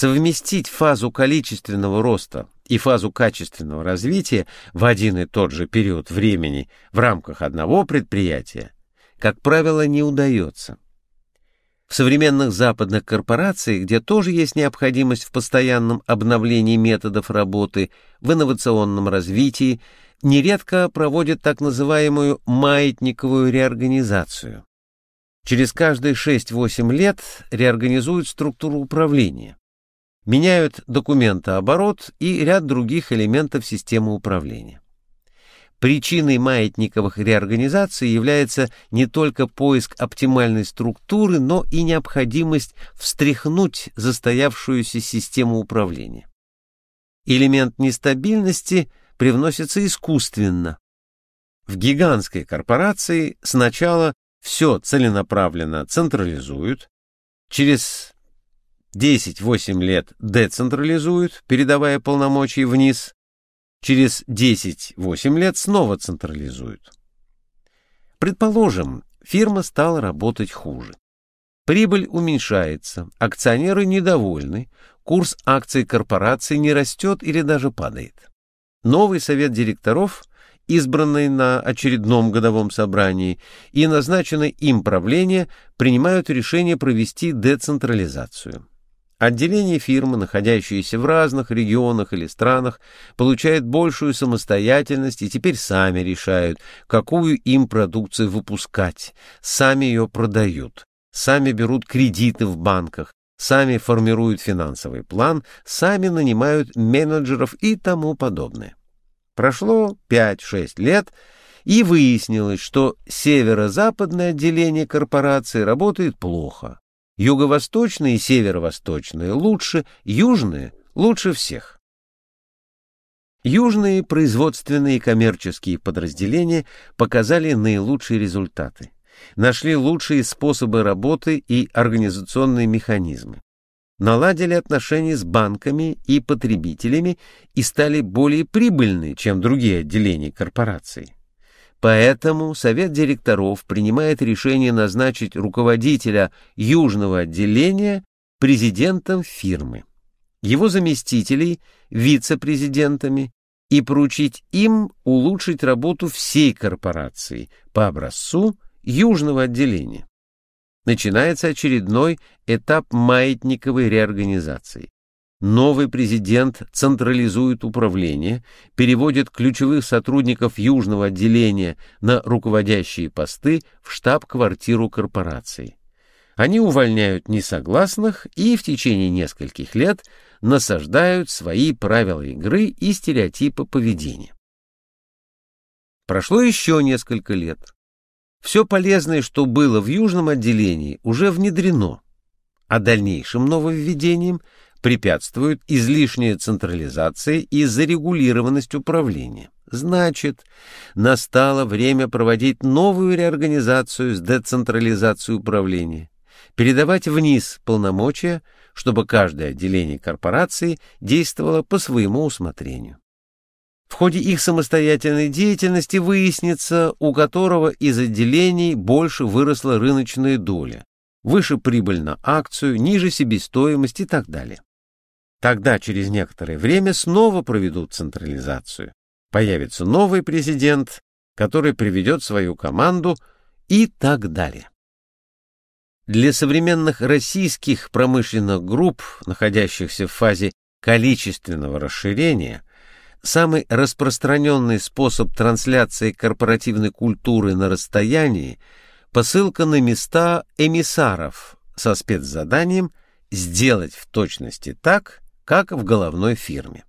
Совместить фазу количественного роста и фазу качественного развития в один и тот же период времени в рамках одного предприятия, как правило, не удается. В современных западных корпорациях, где тоже есть необходимость в постоянном обновлении методов работы, в инновационном развитии, нередко проводят так называемую маятниковую реорганизацию. Через каждые 6-8 лет реорганизуют структуру управления, меняют документооборот и ряд других элементов системы управления. Причиной маятниковых реорганизаций является не только поиск оптимальной структуры, но и необходимость встряхнуть застоявшуюся систему управления. Элемент нестабильности привносится искусственно. В гигантской корпорации сначала все целенаправленно централизуют, через 10-8 лет децентрализуют, передавая полномочия вниз, через 10-8 лет снова централизуют. Предположим, фирма стала работать хуже. Прибыль уменьшается, акционеры недовольны, курс акций корпорации не растет или даже падает. Новый совет директоров, избранный на очередном годовом собрании, и назначенное им правление принимают решение провести децентрализацию. Отделения фирмы, находящиеся в разных регионах или странах, получают большую самостоятельность и теперь сами решают, какую им продукцию выпускать, сами ее продают, сами берут кредиты в банках, сами формируют финансовый план, сами нанимают менеджеров и тому подобное. Прошло 5-6 лет, и выяснилось, что северо-западное отделение корпорации работает плохо. Юго-восточные и северо-восточные лучше, южные лучше всех. Южные производственные и коммерческие подразделения показали наилучшие результаты нашли лучшие способы работы и организационные механизмы, наладили отношения с банками и потребителями и стали более прибыльны, чем другие отделения корпорации. Поэтому Совет директоров принимает решение назначить руководителя южного отделения президентом фирмы, его заместителей вице-президентами и поручить им улучшить работу всей корпорации по образцу южного отделения. Начинается очередной этап маятниковой реорганизации. Новый президент централизует управление, переводит ключевых сотрудников южного отделения на руководящие посты в штаб-квартиру корпорации. Они увольняют несогласных и в течение нескольких лет насаждают свои правила игры и стереотипы поведения. Прошло еще несколько лет. Все полезное, что было в южном отделении, уже внедрено, а дальнейшим нововведениям препятствует излишняя централизация и зарегулированность управления. Значит, настало время проводить новую реорганизацию с децентрализацией управления, передавать вниз полномочия, чтобы каждое отделение корпорации действовало по своему усмотрению. В ходе их самостоятельной деятельности выяснится, у которого из отделений больше выросла рыночная доля, выше прибыль на акцию, ниже себестоимость и так далее. Тогда через некоторое время снова проведут централизацию. Появится новый президент, который приведет свою команду и так далее. Для современных российских промышленных групп, находящихся в фазе количественного расширения, Самый распространенный способ трансляции корпоративной культуры на расстоянии – посылка на места эмиссаров со спецзаданием сделать в точности так, как в головной фирме.